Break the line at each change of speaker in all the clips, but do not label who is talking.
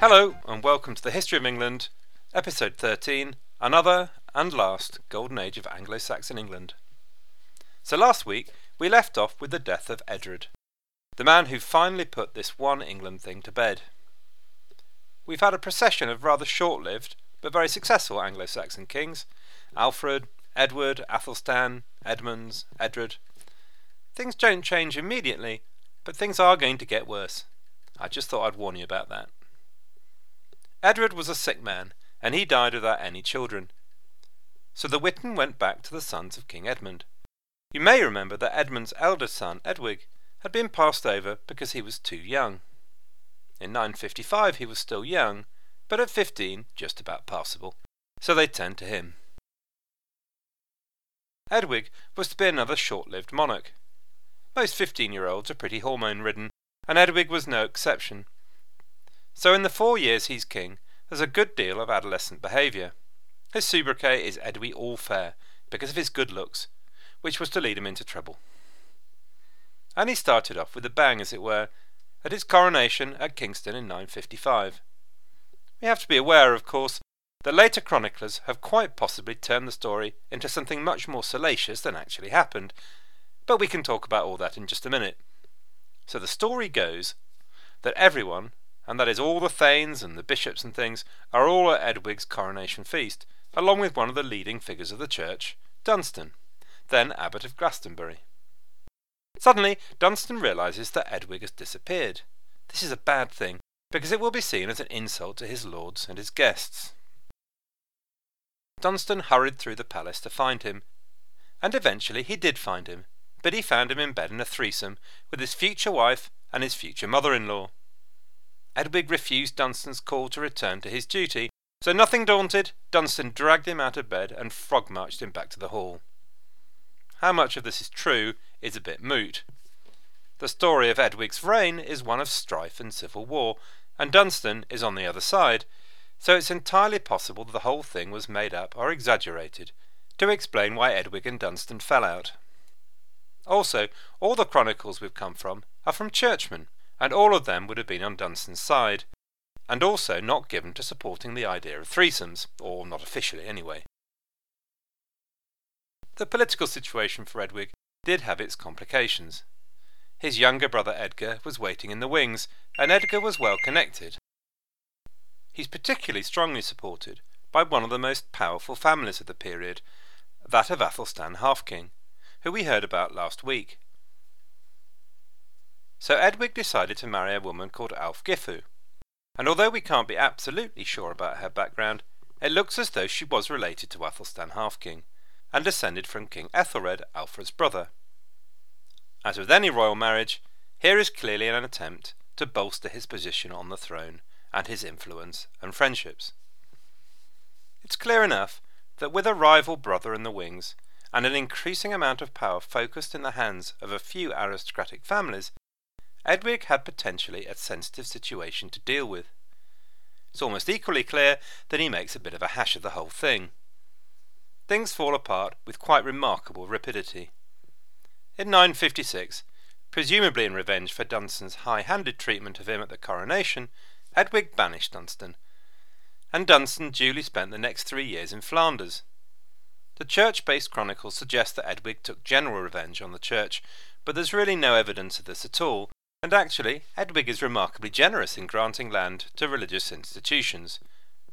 Hello, and welcome to the History of England, episode 13, another and last golden age of Anglo Saxon England. So last week, we left off with the death of Edred, the man who finally put this one England thing to bed. We've had a procession of rather short lived, but very successful Anglo Saxon kings Alfred, Edward, Athelstan, Edmunds, Edred. Things don't change immediately, but things are going to get worse. I just thought I'd warn you about that. Edward was a sick man, and he died without any children. So the Witan went back to the sons of King Edmund. You may remember that Edmund's eldest son, Edwig, had been passed over because he was too young. In 955 he was still young, but at 15 just about passable, so they turned to him. Edwig was to be another short lived monarch. Most 15 year olds are pretty hormone ridden, and Edwig was no exception. So in the four years he's king, there's a good deal of adolescent behaviour. His sobriquet is Edwy Allfair, because of his good looks, which was to lead him into trouble. And he started off with a bang, as it were, at his coronation at Kingston in 955. We have to be aware, of course, that later chroniclers have quite possibly turned the story into something much more salacious than actually happened, but we can talk about all that in just a minute. So the story goes that everyone, and that is all the thanes and the bishops and things, are all at Edwig's coronation feast, along with one of the leading figures of the church, Dunstan, then abbot of Glastonbury. Suddenly, Dunstan realizes that Edwig has disappeared. This is a bad thing, because it will be seen as an insult to his lords and his guests. Dunstan hurried through the palace to find him, and eventually he did find him, but he found him in bed in a threesome with his future wife and his future mother in law. Edwig refused Dunstan's call to return to his duty, so nothing daunted, Dunstan dragged him out of bed and frog marched him back to the hall. How much of this is true is a bit moot. The story of Edwig's reign is one of strife and civil war, and Dunstan is on the other side, so it's entirely possible that the whole thing was made up or exaggerated to explain why Edwig and Dunstan fell out. Also, all the chronicles we've come from are from churchmen, and all of them would have been on Dunstan's side, and also not given to supporting the idea of threesomes, or not officially anyway. The political situation for Edwig did have its complications. His younger brother Edgar was waiting in the wings, and Edgar was well connected. He's particularly strongly supported by one of the most powerful families of the period, that of Athelstan Half-King, who we heard about last week. So Edwig decided to marry a woman called Ælfgifu, and although we can't be absolutely sure about her background, it looks as though she was related to Athelstan Half-King, and descended from King Ethelred, Alfred's brother. As with any royal marriage, here is clearly an attempt to bolster his position on the throne and his influence and friendships. It's clear enough that with a rival brother in the wings, and an increasing amount of power focused in the hands of a few aristocratic families, Edwig had potentially a sensitive situation to deal with. It's almost equally clear that he makes a bit of a hash of the whole thing. Things fall apart with quite remarkable rapidity. In 956, presumably in revenge for Dunstan's high handed treatment of him at the coronation, Edwig banished Dunstan, and Dunstan duly spent the next three years in Flanders. The church based chronicles suggest that Edwig took general revenge on the church, but there's really no evidence of this at all, and actually, Edwig is remarkably generous in granting land to religious institutions,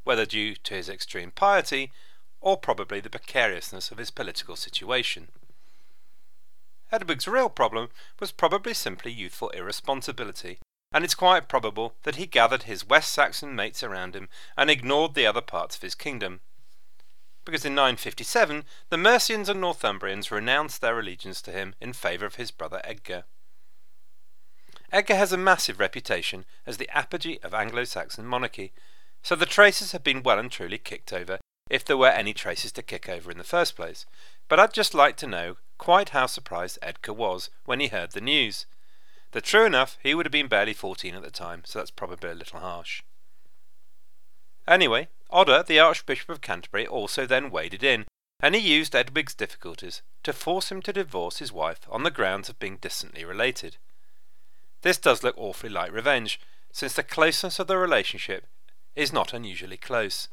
whether due to his extreme piety or probably the precariousness of his political situation. Edwig's real problem was probably simply youthful irresponsibility, and it's quite probable that he gathered his West Saxon mates around him and ignored the other parts of his kingdom. Because in 957 the Mercians and Northumbrians renounced their allegiance to him in favour of his brother Edgar. Edgar has a massive reputation as the apogee of Anglo Saxon monarchy, so the traces have been well and truly kicked over if there were any traces to kick over in the first place. But I'd just like to know quite how surprised Edgar was when he heard the news. That true enough, he would have been barely 14 at the time, so that's probably a little harsh. Anyway, Odda, the Archbishop of Canterbury, also then waded in, and he used Edwig's difficulties to force him to divorce his wife on the grounds of being distantly related. This does look awfully like revenge, since the closeness of the relationship is not unusually close.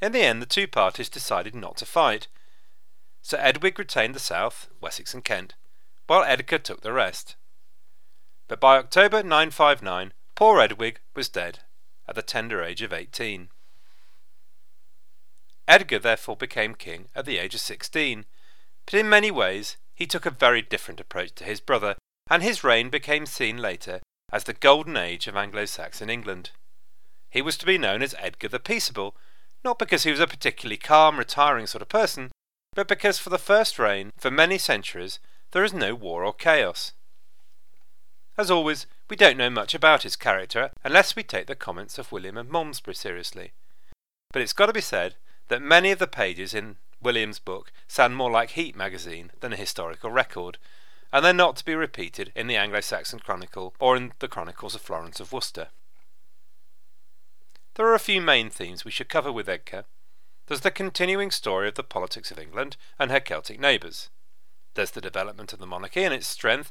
In the end, the two parties decided not to fight. Sir Edwig retained the south, Wessex and Kent, while Edgar took the rest. But by October 959, poor Edwig was dead, at the tender age of 18. Edgar therefore became king at the age of 16, but in many ways he took a very different approach to his brother, and his reign became seen later as the golden age of Anglo-Saxon England. He was to be known as Edgar the Peaceable, not because he was a particularly calm, retiring sort of person, but because for the first reign, for many centuries, there is no war or chaos. As always, we don't know much about his character unless we take the comments of William of Malmesbury seriously. But it's got to be said that many of the pages in William's book sound more like Heat magazine than a historical record, and they're not to be repeated in the Anglo Saxon Chronicle or in the Chronicles of Florence of Worcester. There are a few main themes we should cover with Edgar. There's the continuing story of the politics of England and her Celtic neighbours. There's the development of the monarchy and its strength,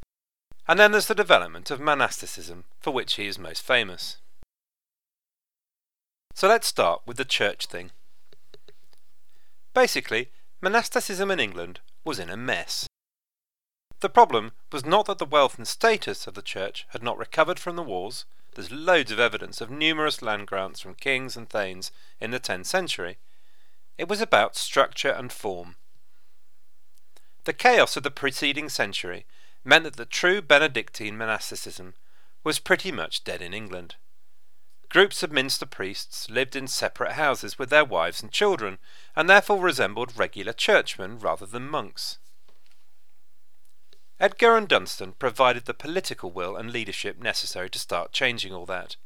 and then there's the development of monasticism, for which he is most famous. So let's start with the church thing. Basically, monasticism in England was in a mess. The problem was not that the wealth and status of the church had not recovered from the wars, there's loads of evidence of numerous land grants from kings and thanes in the 10th century. It was about structure and form. The chaos of the preceding century meant that the true Benedictine monasticism was pretty much dead in England. Groups of minster priests lived in separate houses with their wives and children, and therefore resembled regular churchmen rather than monks. Edgar and Dunstan provided the political will and leadership necessary to start changing all that.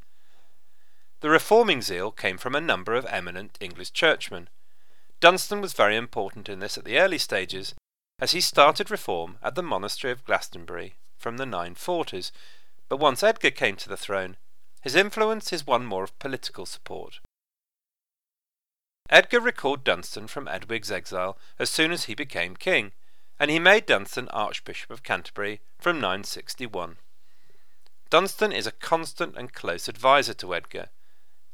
The reforming zeal came from a number of eminent English churchmen. Dunstan was very important in this at the early stages, as he started reform at the monastery of Glastonbury from the 940s, but once Edgar came to the throne, his influence is one more of political support. Edgar recalled Dunstan from Edwig's exile as soon as he became king, and he made Dunstan Archbishop of Canterbury from 961. Dunstan is a constant and close adviser to Edgar,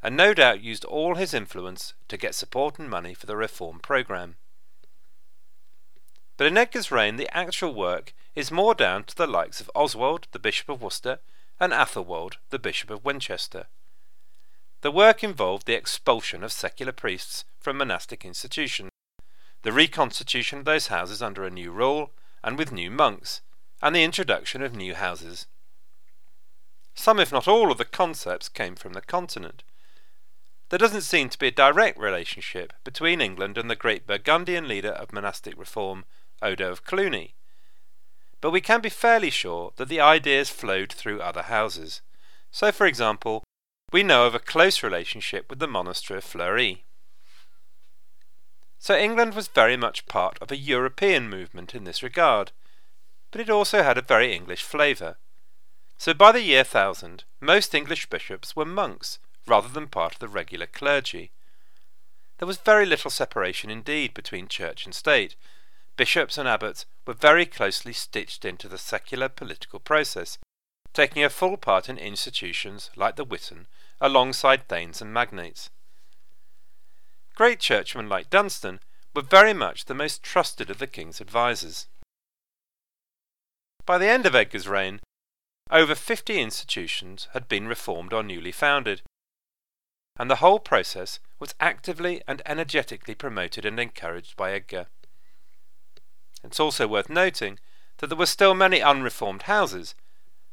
and no doubt used all his influence to get support and money for the reform programme. But in Edgar's reign, the actual work is more down to the likes of Oswald, the Bishop of Worcester, and Athelwold, the Bishop of Winchester. The work involved the expulsion of secular priests from monastic institutions, the reconstitution of those houses under a new rule and with new monks, and the introduction of new houses. Some, if not all, of the concepts came from the continent. There doesn't seem to be a direct relationship between England and the great Burgundian leader of monastic reform, Odo of Cluny, but we can be fairly sure that the ideas flowed through other houses. So, for example, we know of a close relationship with the monastery of Fleury. So England was very much part of a European movement in this regard, but it also had a very English flavour. So by the year 1000, most English bishops were monks rather than part of the regular clergy. There was very little separation indeed between church and state. Bishops and abbots were very closely stitched into the secular political process, taking a full part in institutions like the Witan alongside thanes and magnates. Great churchmen like Dunstan were very much the most trusted of the king's advisers. By the end of Edgar's reign, over 50 institutions had been reformed or newly founded, and the whole process was actively and energetically promoted and encouraged by Edgar. It's also worth noting that there were still many unreformed houses,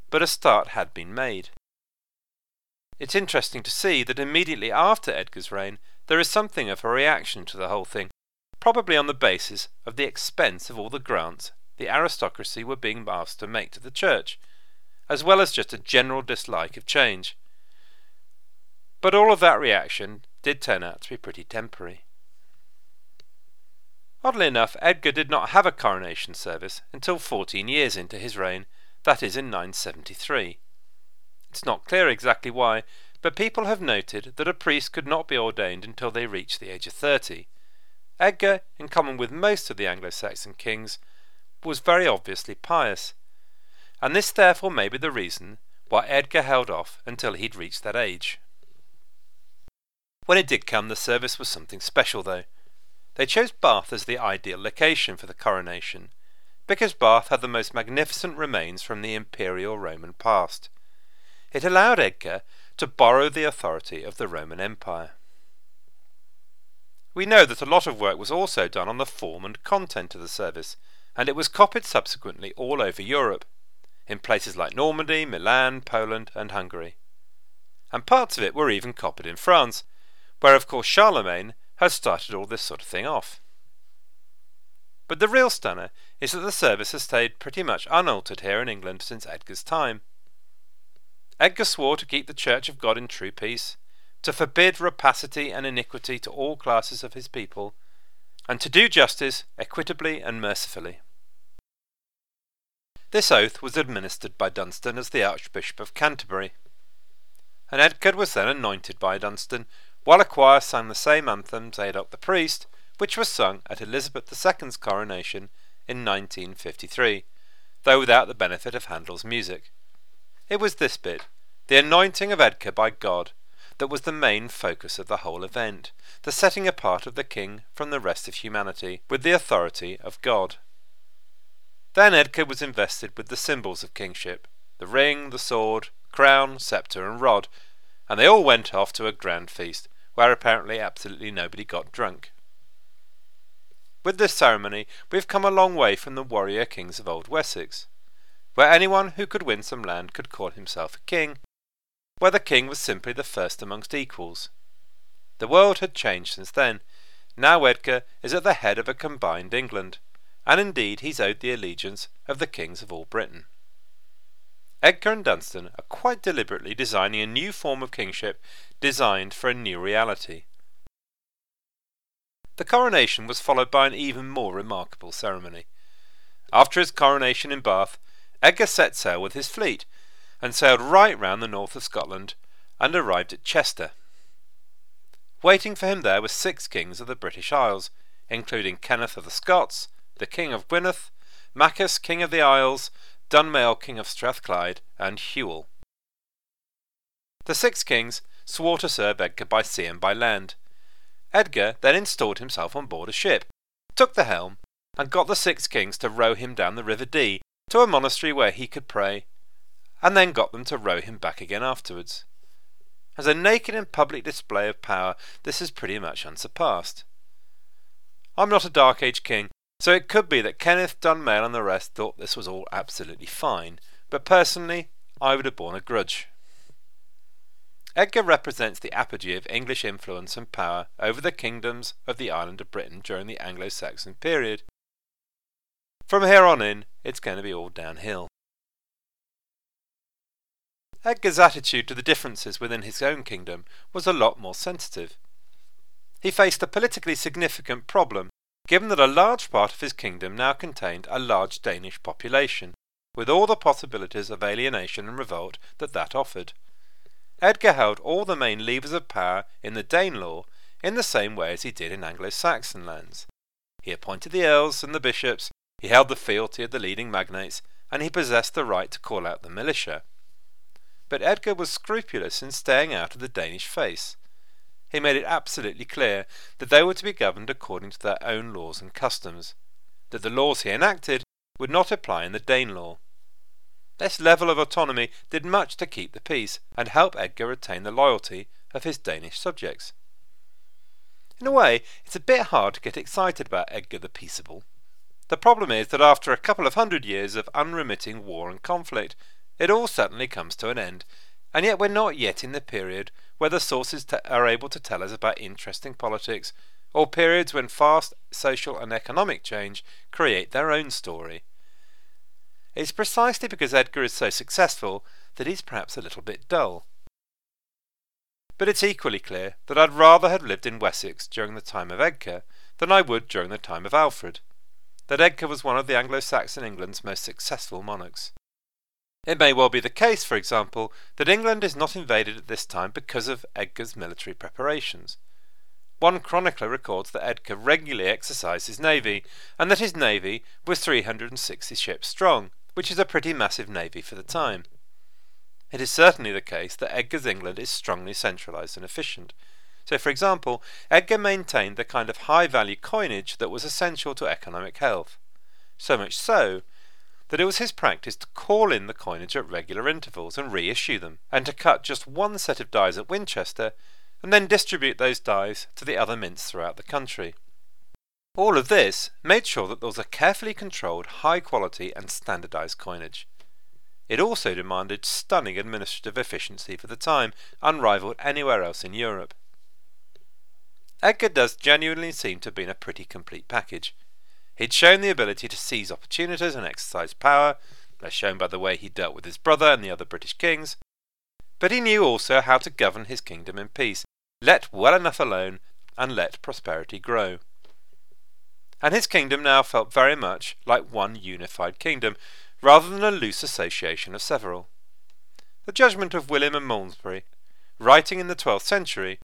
but a start had been made. It's interesting to see that immediately after Edgar's reign, there is something of a reaction to the whole thing, probably on the basis of the expense of all the grants the aristocracy were being asked to make to the church, as well as just a general dislike of change. But all of that reaction did turn out to be pretty temporary. Oddly enough, Edgar did not have a coronation service until 14 years into his reign, that is in 973. It's not clear exactly why, but people have noted that a priest could not be ordained until they reached the age of 30. Edgar, in common with most of the Anglo Saxon kings, was very obviously pious, and this therefore may be the reason why Edgar held off until he'd reached that age. When it did come, the service was something special, though. They chose Bath as the ideal location for the coronation, because Bath had the most magnificent remains from the imperial Roman past. It allowed Edgar to borrow the authority of the Roman Empire. We know that a lot of work was also done on the form and content of the service, and it was copied subsequently all over Europe, in places like Normandy, Milan, Poland, and Hungary. And parts of it were even copied in France, where of course Charlemagne had started all this sort of thing off. But the real stunner is that the service has stayed pretty much unaltered here in England since Edgar's time. Edgar swore to keep the Church of God in true peace, to forbid rapacity and iniquity to all classes of his people, and to do justice equitably and mercifully. This oath was administered by Dunstan as the Archbishop of Canterbury, and Edgar was then anointed by Dunstan, while a choir sang the same anthem, Zadok the priest, which was sung at Elizabeth II's coronation in 1953, though without the benefit of Handel's music. It was this bit, the anointing of Edgar by God, that was the main focus of the whole event, the setting apart of the king from the rest of humanity with the authority of God. Then Edgar was invested with the symbols of kingship the ring, the sword, crown, sceptre, and rod, and they all went off to a grand feast, where apparently absolutely nobody got drunk. With this ceremony, we have come a long way from the warrior kings of Old Wessex, where anyone who could win some land could call himself a king, where the king was simply the first amongst equals. The world had changed since then. Now Edgar is at the head of a combined England, and indeed he's owed the allegiance of the kings of all Britain. Edgar and Dunstan are quite deliberately designing a new form of kingship designed for a new reality. The coronation was followed by an even more remarkable ceremony. After his coronation in Bath, Edgar set sail with his fleet and sailed right round the north of Scotland and arrived at Chester. Waiting for him there were six kings of the British Isles, including Kenneth of the Scots, the King of Gwynedd, Maccus, King of the Isles, Dunmail, King of Strathclyde, and Hywel. The six kings swore to serve Edgar by sea and by land, Edgar then installed himself on board a ship, took the helm, and got the six kings to row him down the River Dee to a monastery where he could pray, and then got them to row him back again afterwards. As a naked and public display of power, this is pretty much unsurpassed. I'm not a Dark Age king, so it could be that Kenneth, Dunmail, and the rest thought this was all absolutely fine, but personally, I would have borne a grudge. Edgar represents the apogee of English influence and power over the kingdoms of the island of Britain during the Anglo Saxon period. From here on in, it's going to be all downhill. Edgar's attitude to the differences within his own kingdom was a lot more sensitive. He faced a politically significant problem, given that a large part of his kingdom now contained a large Danish population, with all the possibilities of alienation and revolt that that offered. Edgar held all the main levers of power in the Danelaw in the same way as he did in Anglo-Saxon lands. He appointed the earls and the bishops, he held the fealty of the leading magnates, and he possessed the right to call out the militia. But Edgar was scrupulous in staying out of the Danish face. He made it absolutely clear that they were to be governed according to their own laws and customs, that the laws he enacted would not apply in the Danelaw. This level of autonomy did much to keep the peace and help Edgar retain the loyalty of his Danish subjects. In a way, it's a bit hard to get excited about Edgar the Peaceable. The problem is that after a couple of hundred years of unremitting war and conflict, it all suddenly comes to an end, and yet we're not yet in the period where the sources are able to tell us about interesting politics, or periods when fast social and economic change create their own story. It's precisely because Edgar is so successful that he's perhaps a little bit dull. But it's equally clear that I'd rather have lived in Wessex during the time of Edgar than I would during the time of Alfred, that Edgar was one of the Anglo Saxon England's most successful monarchs. It may well be the case, for example, that England is not invaded at this time because of Edgar's military preparations. One chronicler records that Edgar regularly exercised his navy, and that his navy was 360 ships strong, which is a pretty massive navy for the time. It is certainly the case that Edgar's England is strongly centralised and efficient, So, for example, Edgar maintained the kind of high value coinage that was essential to economic health. So much so that it was his practice to call in the coinage at regular intervals and reissue them, and to cut just one set of dies at Winchester and then distribute those dies to the other mints throughout the country. All of this made sure that there was a carefully controlled, high quality, and standardized coinage. It also demanded stunning administrative efficiency for the time, unrivaled anywhere else in Europe. Edgar does genuinely seem to have been a pretty complete package. He'd shown the ability to seize opportunities and exercise power, as shown by the way he dealt with his brother and the other British kings, but he knew also how to govern his kingdom in peace, let well enough alone, and let prosperity grow. And his kingdom now felt very much like one unified kingdom, rather than a loose association of several. The judgment of William of Malmesbury, writing in the twelfth century,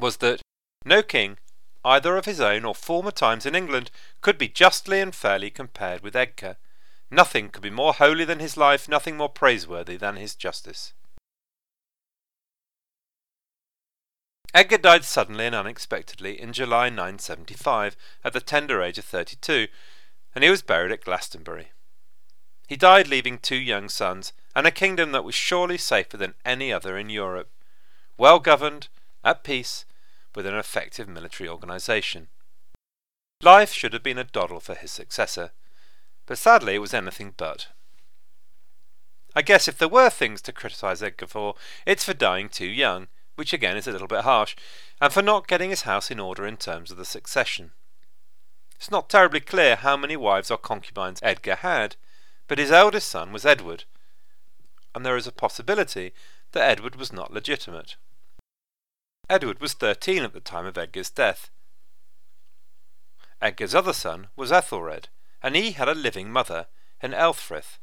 was that no king, either of his own or former times in England, could be justly and fairly compared with Edgar. Nothing could be more holy than his life, nothing more praiseworthy than his justice. Edgar died suddenly and unexpectedly in July 975 at the tender age of 32, and he was buried at Glastonbury. He died leaving two young sons and a kingdom that was surely safer than any other in Europe, well governed, at peace, with an effective military organisation. Life should have been a doddle for his successor, but sadly it was anything but. I guess if there were things to criticise Edgar for, it's for dying too young, which again is a little bit harsh, and for not getting his house in order in terms of the succession. It's not terribly clear how many wives or concubines Edgar had, but his eldest son was Edward, and there is a possibility that Edward was not legitimate. Edward was thirteen at the time of Edgar's death. Edgar's other son was Ethelred, and he had a living mother, an Elfrith,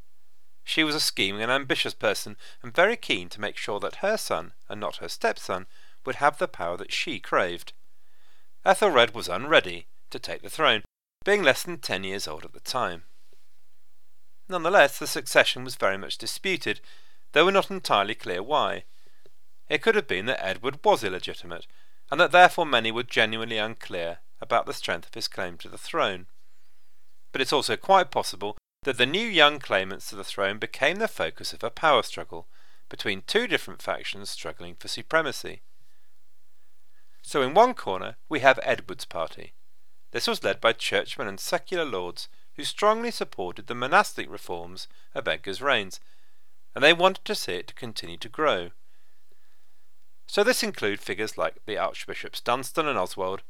she was a scheming and ambitious person, and very keen to make sure that her son, and not her stepson, would have the power that she craved. Ethelred was unready to take the throne, being less than ten years old at the time. Nonetheless, the succession was very much disputed, though we're not entirely clear why. It could have been that Edward was illegitimate, and that therefore many were genuinely unclear about the strength of his claim to the throne. But it's also quite possible that the new young claimants to the throne became the focus of a power struggle between two different factions struggling for supremacy. So in one corner we have Edward's party. This was led by churchmen and secular lords who strongly supported the monastic reforms of Edgar's reigns, and they wanted to see it continue to grow. So this include figures like the Archbishops Dunstan and Oswald,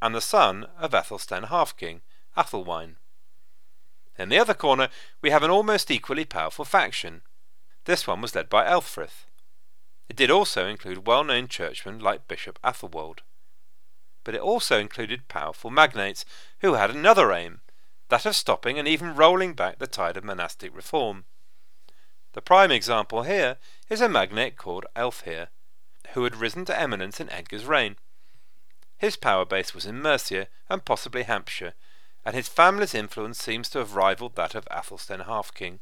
and the son of Athelstan Half-King, Athelwine. In the other corner, we have an almost equally powerful faction. This one was led by Elfrith. It did also include well known churchmen like Bishop Athelwold. But it also included powerful magnates who had another aim that of stopping and even rolling back the tide of monastic reform. The prime example here is a magnate called Elfhere, who had risen to eminence in Edgar's reign. His power base was in Mercia and possibly Hampshire, and his family's influence seems to have rivaled that of Athelstan Half-King.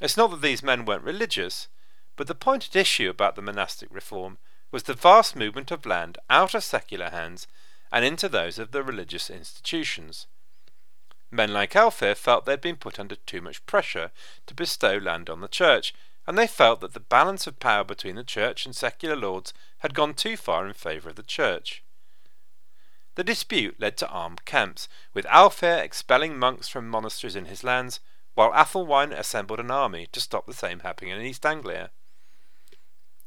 It's not that these men weren't religious, but the point at issue about the monastic reform was the vast movement of land out of secular hands and into those of the religious institutions. Men like Elfhere felt they'd been put under too much pressure to bestow land on the church, and they felt that the balance of power between the church and secular lords had gone too far in favour of the church. The dispute led to armed camps, with Alfhere expelling monks from monasteries in his lands, while Athelwine assembled an army to stop the same happening in East Anglia.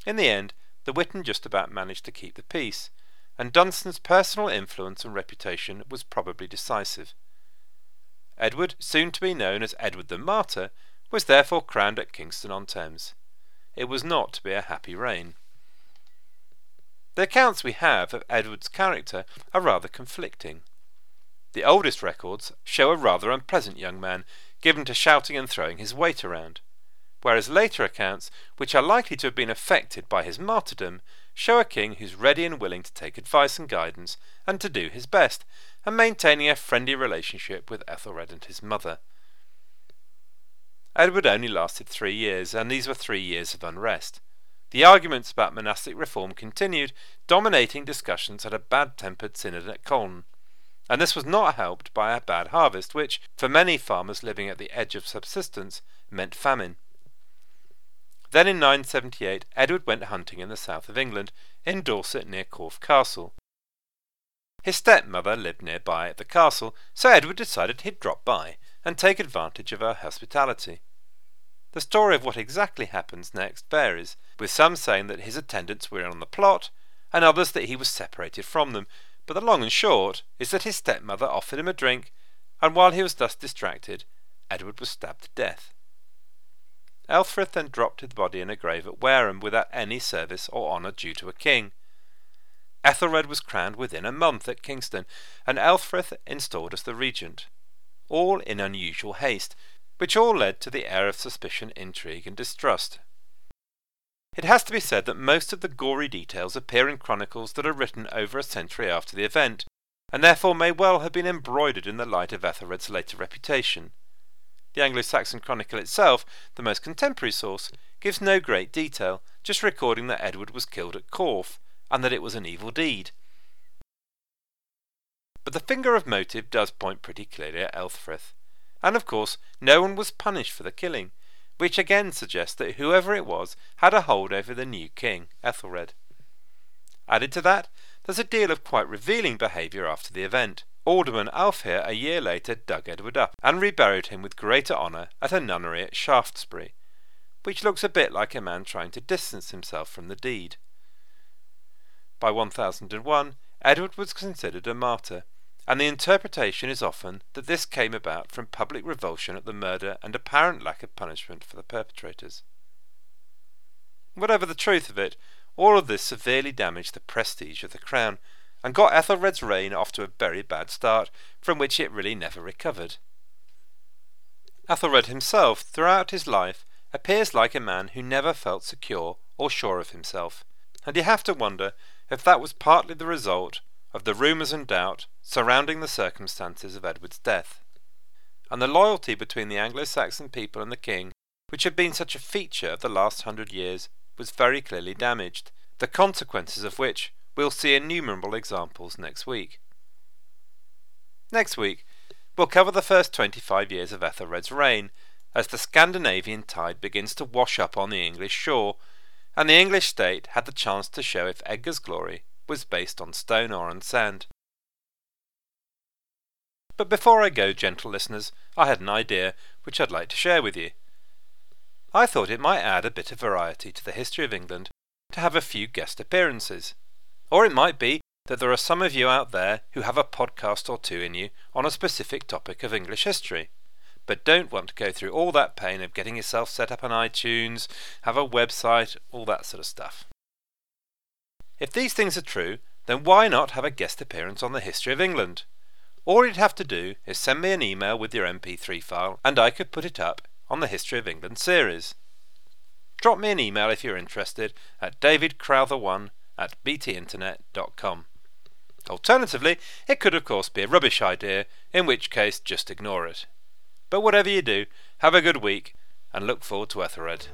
In the end, the Witan just about managed to keep the peace, and Dunstan's personal influence and reputation was probably decisive. Edward, soon to be known as Edward the Martyr, was therefore crowned at Kingston on Thames. It was not to be a happy reign. The accounts we have of Edward's character are rather conflicting. The oldest records show a rather unpleasant young man, given to shouting and throwing his weight around, whereas later accounts, which are likely to have been affected by his martyrdom, show a king who's ready and willing to take advice and guidance, and to do his best, and maintaining a friendly relationship with Ethelred and his mother. Edward only lasted three years, and these were three years of unrest. the arguments about monastic reform continued, dominating discussions at a bad tempered synod at Calne. And this was not helped by a bad harvest, which, for many farmers living at the edge of subsistence, meant famine. Then in 978, Edward went hunting in the south of England, in Dorset near Corfe Castle. His stepmother lived nearby at the castle, so Edward decided he'd drop by and take advantage of her hospitality. The story of what exactly happens next varies, with some saying that his attendants were in on the plot, and others that he was separated from them, but the long and short is that his stepmother offered him a drink, and while he was thus distracted, Edward was stabbed to death. Elfrith then dropped his body in a grave at Wareham without any service or honour due to a king. Ethelred was crowned within a month at Kingston, and Elfrith installed as the regent, all in unusual haste, which all led to the air of suspicion, intrigue, and distrust. It has to be said that most of the gory details appear in chronicles that are written over a century after the event, and therefore may well have been embroidered in the light of Ethelred's later reputation. The Anglo Saxon Chronicle itself, the most contemporary source, gives no great detail, just recording that Edward was killed at Corfe, and that it was an evil deed. But the finger of motive does point pretty clearly at Elfrith, and of course no one was punished for the killing, which again suggests that whoever it was had a hold over the new king, Ethelred. Added to that, there's a deal of quite revealing behaviour after the event. Alderman Alfhere a year later dug Edward up and reburied him with greater honour at a nunnery at Shaftesbury, which looks a bit like a man trying to distance himself from the deed. By 1001, Edward was considered a martyr, and the interpretation is often that this came about from public revulsion at the murder and apparent lack of punishment for the perpetrators. Whatever the truth of it, all of this severely damaged the prestige of the crown and got Ethelred's reign off to a very bad start, from which it really never recovered. Ethelred himself, throughout his life, appears like a man who never felt secure or sure of himself, and you have to wonder if that was partly the result of the rumours and doubt surrounding the circumstances of Edward's death, and the loyalty between the Anglo Saxon people and the king, which had been such a feature of the last hundred years, was very clearly damaged, the consequences of which we'll see innumerable examples next week. Next week, we'll cover the first 25 years of Ethelred's reign, as the Scandinavian tide begins to wash up on the English shore, and the English state had the chance to show if Edgar's glory was based on stone or on sand. But before I go, gentle listeners, I had an idea which I'd like to share with you. I thought it might add a bit of variety to the history of England to have a few guest appearances. Or it might be that there are some of you out there who have a podcast or two in you on a specific topic of English history, but don't want to go through all that pain of getting yourself set up on iTunes, have a website, all that sort of stuff. If these things are true, then why not have a guest appearance on the History of England? All you'd have to do is send me an email with your MP3 file, and I could put it up on the History of England series. Drop me an email if you're interested at davidcrowther1 at btinternet.com. Alternatively, it could of course be a rubbish idea, in which case just ignore it. But whatever you do, have a good week and look forward to Ethelred.